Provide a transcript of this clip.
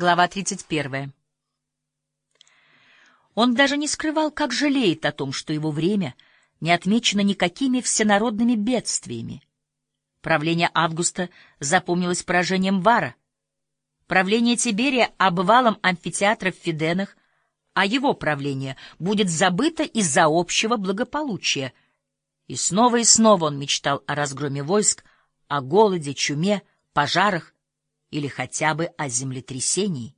Глава 31. Он даже не скрывал, как жалеет о том, что его время не отмечено никакими всенародными бедствиями. Правление Августа запомнилось поражением Вара, правление Тиберия — обвалом амфитеатра в Фиденах, а его правление будет забыто из-за общего благополучия. И снова и снова он мечтал о разгроме войск, о голоде, чуме, пожарах или хотя бы о землетрясении.